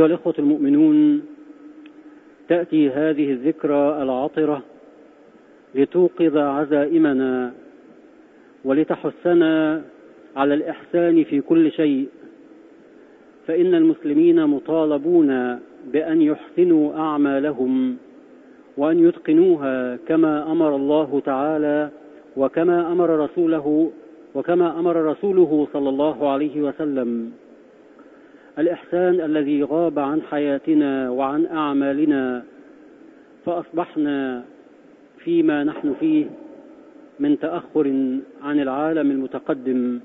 أيها الإخوة المؤمنون تأتي هذه الذكرى العطرة لتوقظ عزائمنا ولتحثنا على الإحسان في كل شيء. فإن المسلمين مطالبون بأن يحسنوا أعمالهم وأن يتقنوها كما أمر الله تعالى وكما أمر رسوله وكما أمر رسوله صلى الله عليه وسلم. الإحسان الذي غاب عن حياتنا وعن أعمالنا فأصبحنا فيما نحن فيه من تأخر عن العالم المتقدم.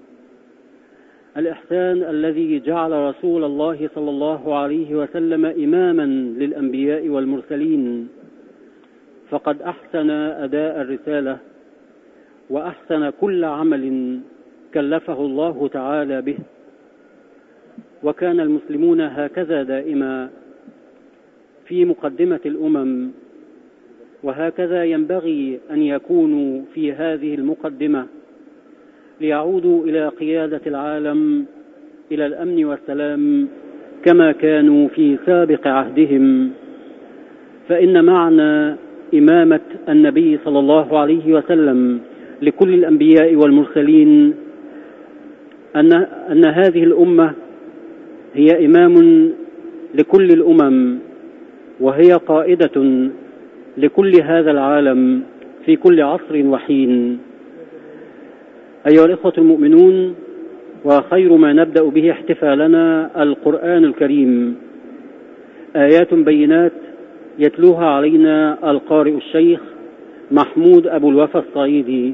الإحسان الذي جعل رسول الله صلى الله عليه وسلم إماما للأنبياء والمرسلين. فقد أحسن أداء الرسالة وأحسن كل عمل كلفه الله تعالى به. وكان المسلمون هكذا دائما في مقدمة الأمم وهكذا ينبغي أن يكونوا في هذه المقدمة ليعودوا إلى قيادة العالم إلى الأمن والسلام كما كانوا في سابق عهدهم. فإن معنى إمامة النبي صلى الله عليه وسلم لكل الأنبياء والمرسلين أن أن هذه الأمة هي إمام لكل الأمم وهي قائدة لكل هذا العالم في كل عصر وحين. أيها الإخوة المؤمنون وخير ما نبدأ به احتفالنا القرآن الكريم. آيات بينات يتلوها علينا القارئ الشيخ محمود أبو الوفا الصعيدي.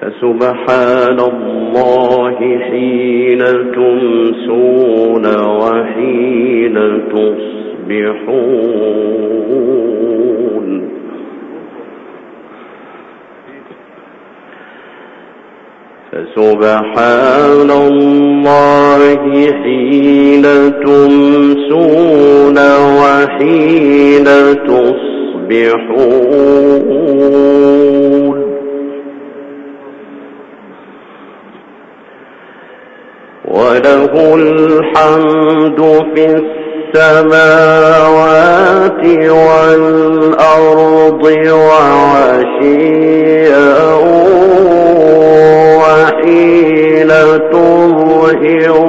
فسبحان الله حين تمسون وحين تصبحون. فسبحان الله حين تمسون وحين تصبحون. وله الحمد في السماوات والأرض وعشيا وحين تظهرون.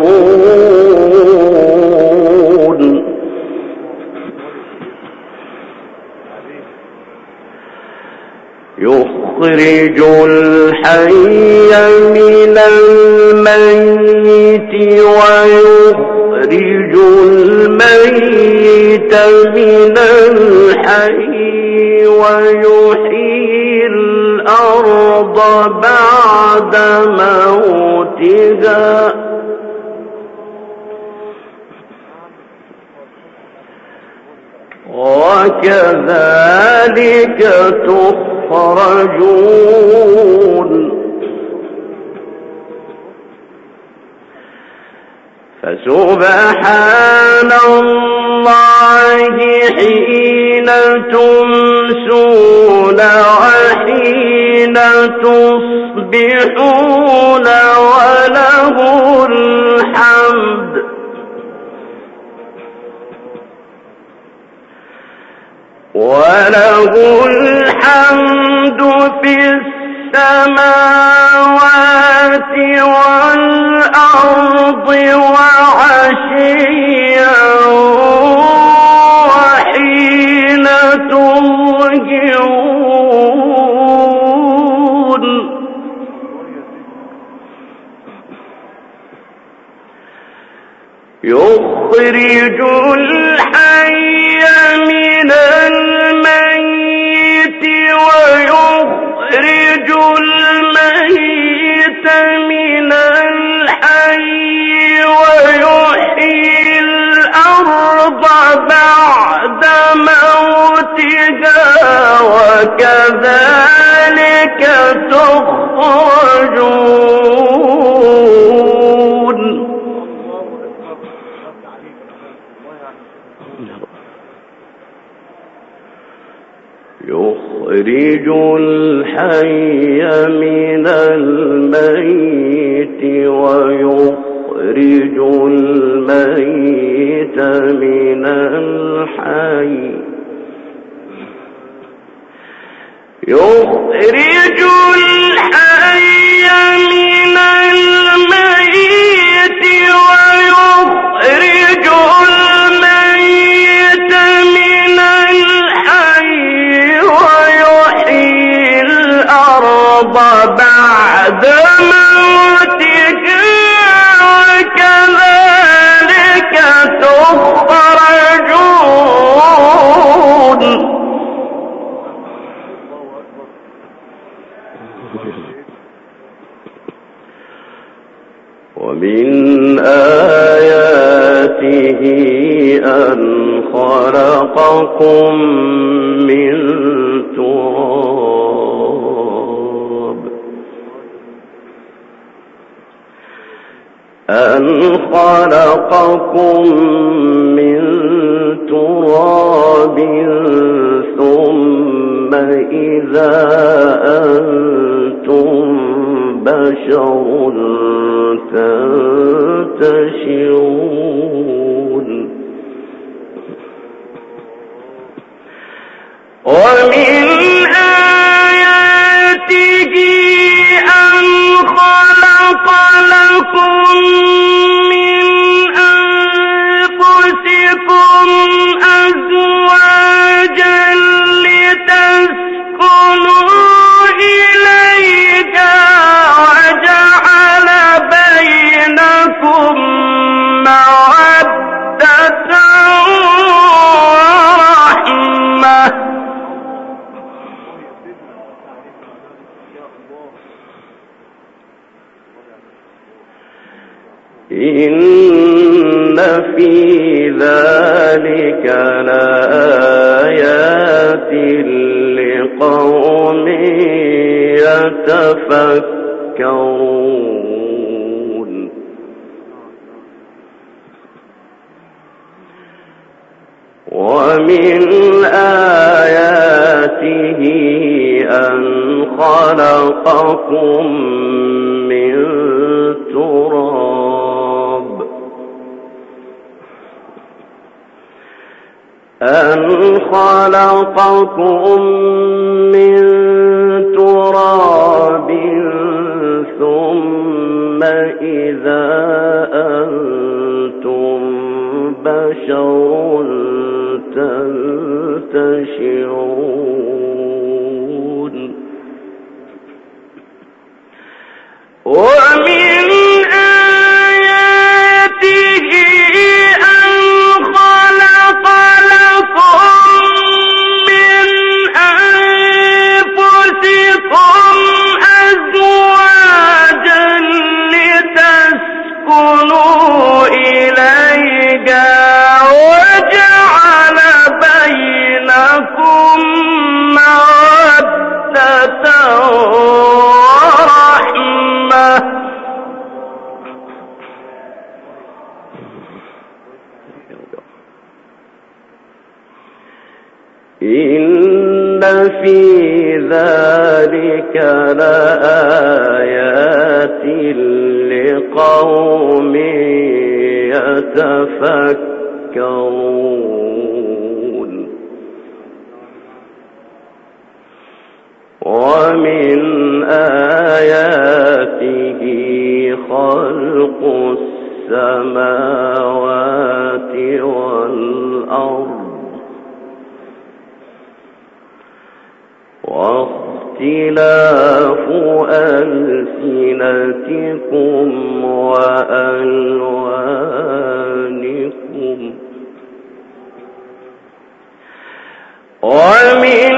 يخرج الحي من الميت ويخرج الميت من الحي ويحيي الأرض بعد موتها. وكذلك تخرجون. فسبحان الله حين تمسون وحين تصبحون وله الحمد. وله الحمد في السماوات والأرض. يخرج الحي من الميت ويخرج الميت من بعد موتها وكذلك تخرجون. يخرج الحي من الميت ويخرج الميت من الحي. يخرج الحي من الميت ويخرج الميت من الحي ويحيي الأرض بعد ومن آياته أن خلقكم من تراب. أن خلقكم من تراب ثم إذا أنتم بشر تنتشرون. ومن يتفكرون ومن آياته أن خلقكم من تراب. أن خلقكم من إذا أنتم بشر ذلك لآيات لقوم يتفكرون. ومن آياته خلق السماوات اختلاف ألسنتكم وألوانكم. ومن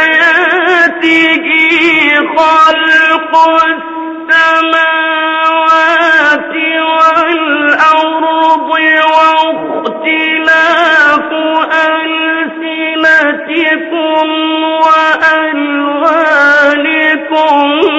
آياته خلق السماوات والأرض واختلاف ألسنتكم وألوانكم 中。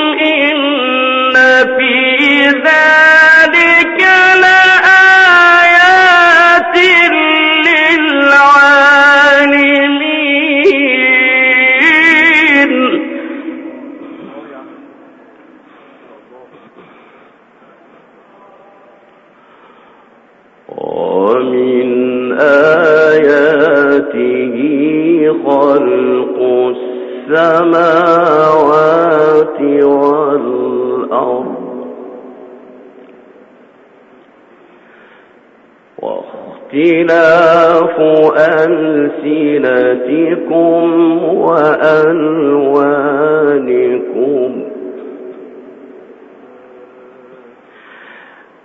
السماوات والأرض. واختلاف ألسنتكم وألوانكم.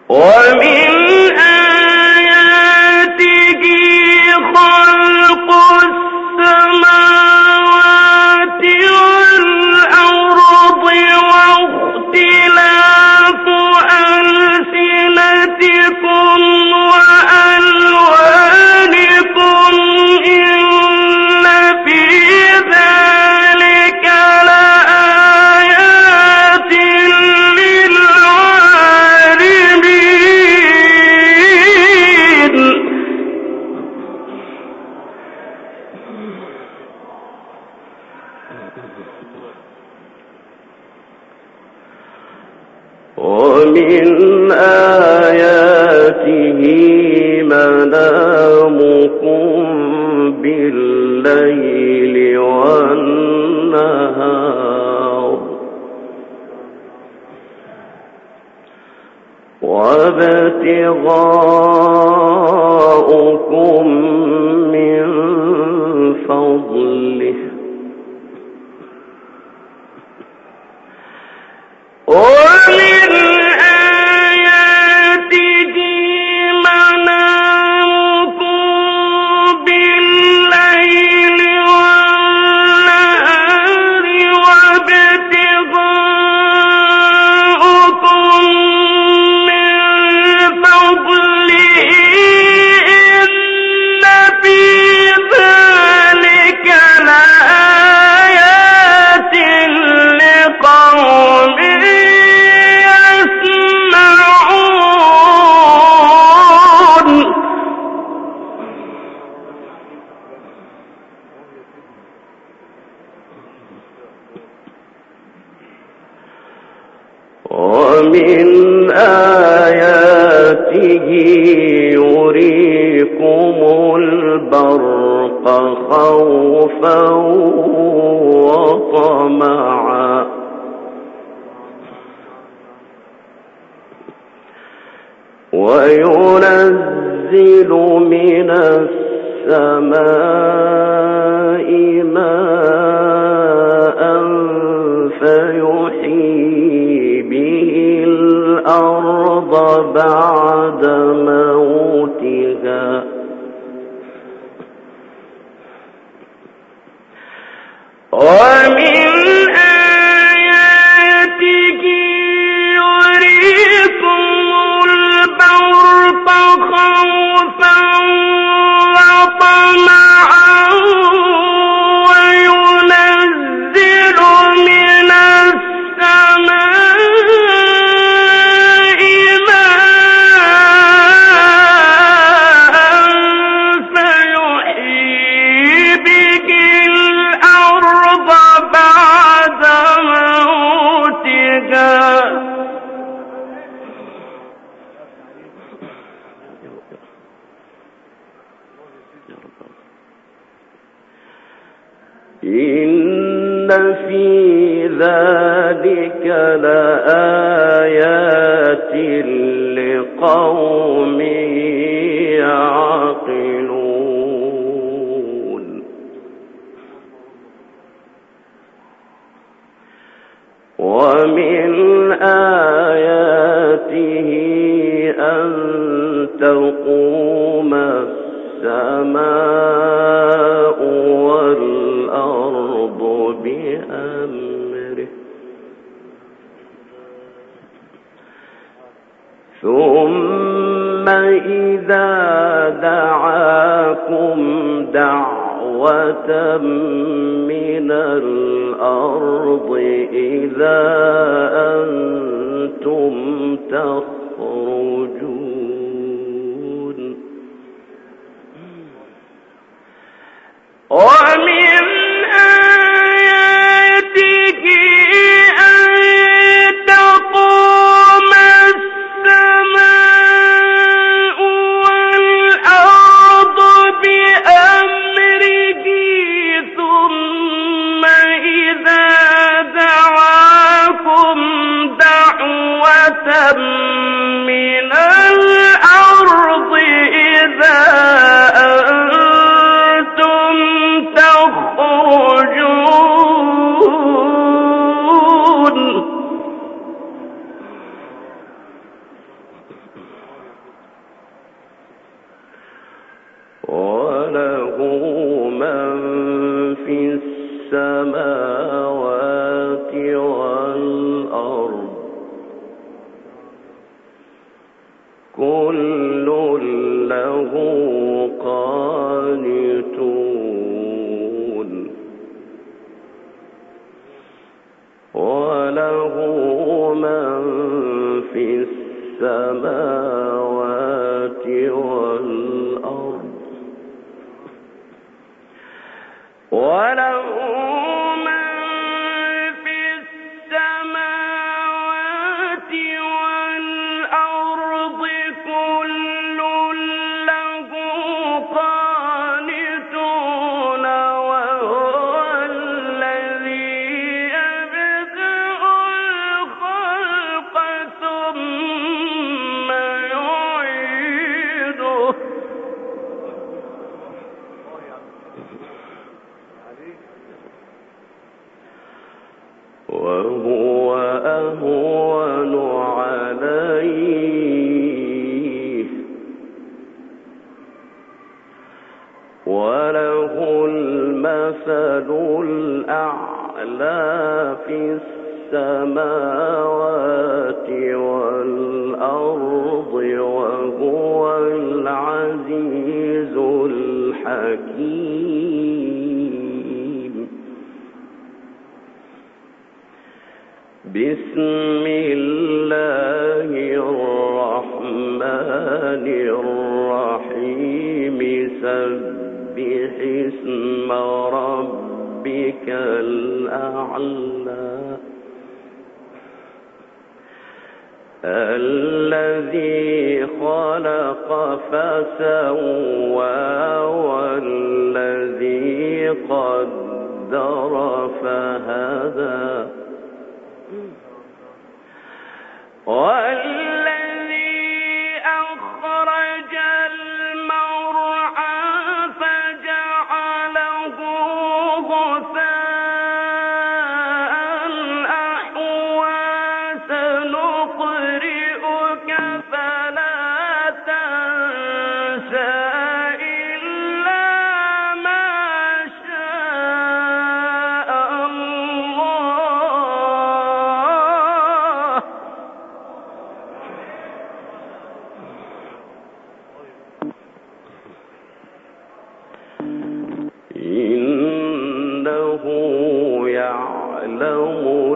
ومن ومن آياته يريكم البرق خوفا وطمعا. وينزل من السماء في ذلك لآيات لقوم دعاكم دعوة من الأرض إذا أنتم تخرجون. ومن كتاب لَا فِي السَّمَاوَاتِ وَالْأَرْضِ وَهُوَ الْعَزِيزُ الْحَكِيمُ. بِسْمِ اللَّهِ الرَّحْمَنِ الرَّحِيمِ. سَبِّحِ اسْمَ رَبِّكَ الذي خلق فسوى والذي قدر فهدى.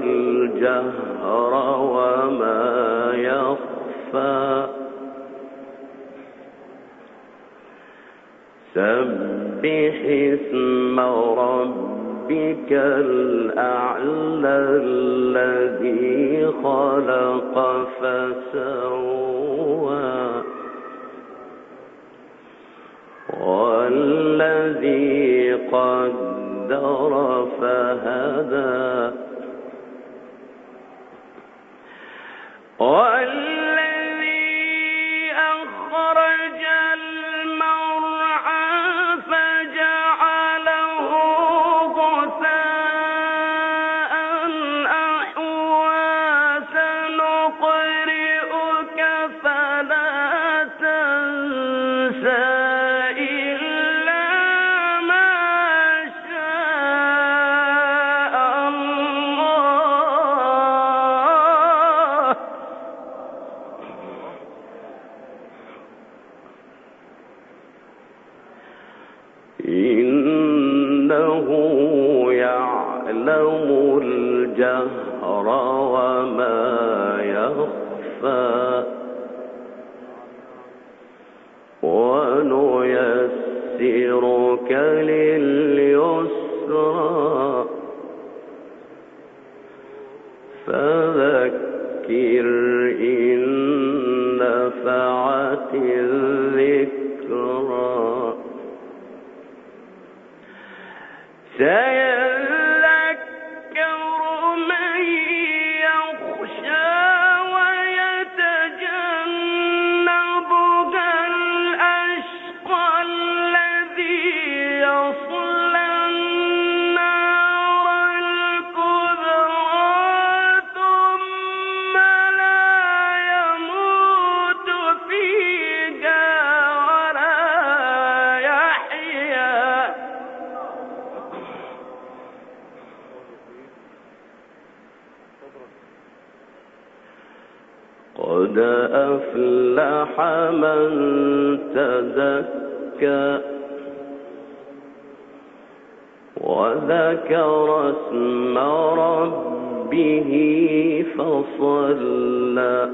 الجهر وما يخفى. سبح اسم ربك الأعلى الذي خلق فسوى. قدر فهدى. فذكر إن نفعت قد أفلح من تزكى وذكر اسم ربه فصلى.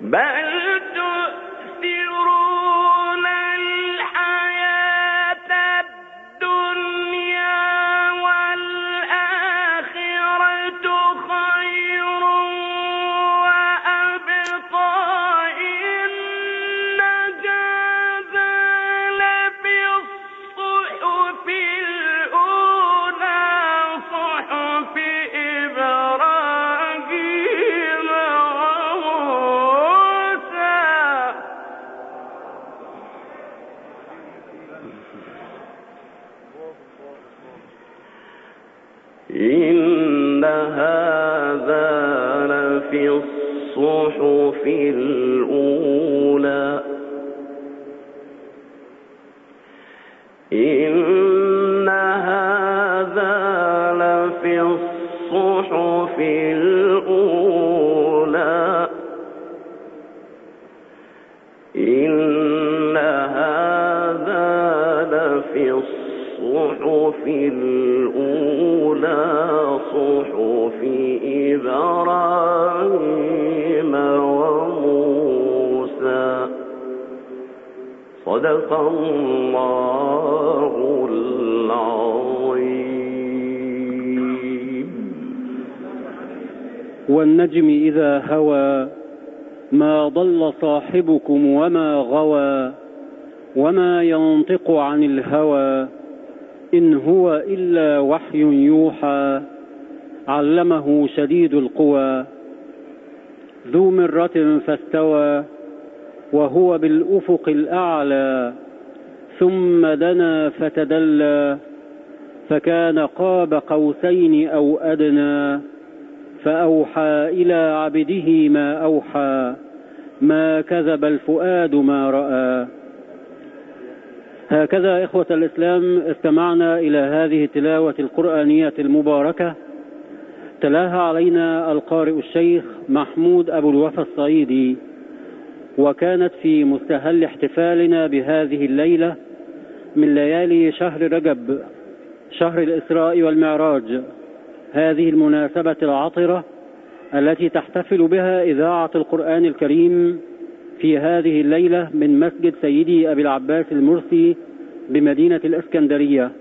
بل صدق الله العظيم. والنجم إذا هوى ما ضل صاحبكم وما غوى وما ينطق عن الهوى. إن هو إلا وحي يوحى علمه شديد القوى ذو مرة فاستوى وهو بالأفق الأعلى ثم دنا فتدلى فكان قاب قوسين أو أدنى فأوحى إلى عبده ما أوحى ما كذب الفؤاد ما رأى. هكذا إخوة الإسلام استمعنا إلى هذه التلاوة القرآنية المباركة. تلاها علينا القارئ الشيخ محمود أبو الوفا الصعيدي وكانت في مستهل احتفالنا بهذه الليلة من ليالي شهر رجب شهر الإسراء والمعراج. هذه المناسبة العطرة التي تحتفل بها إذاعة القرآن الكريم في هذه الليلة من مسجد سيدي أبي العباس المرسي بمدينة الإسكندرية.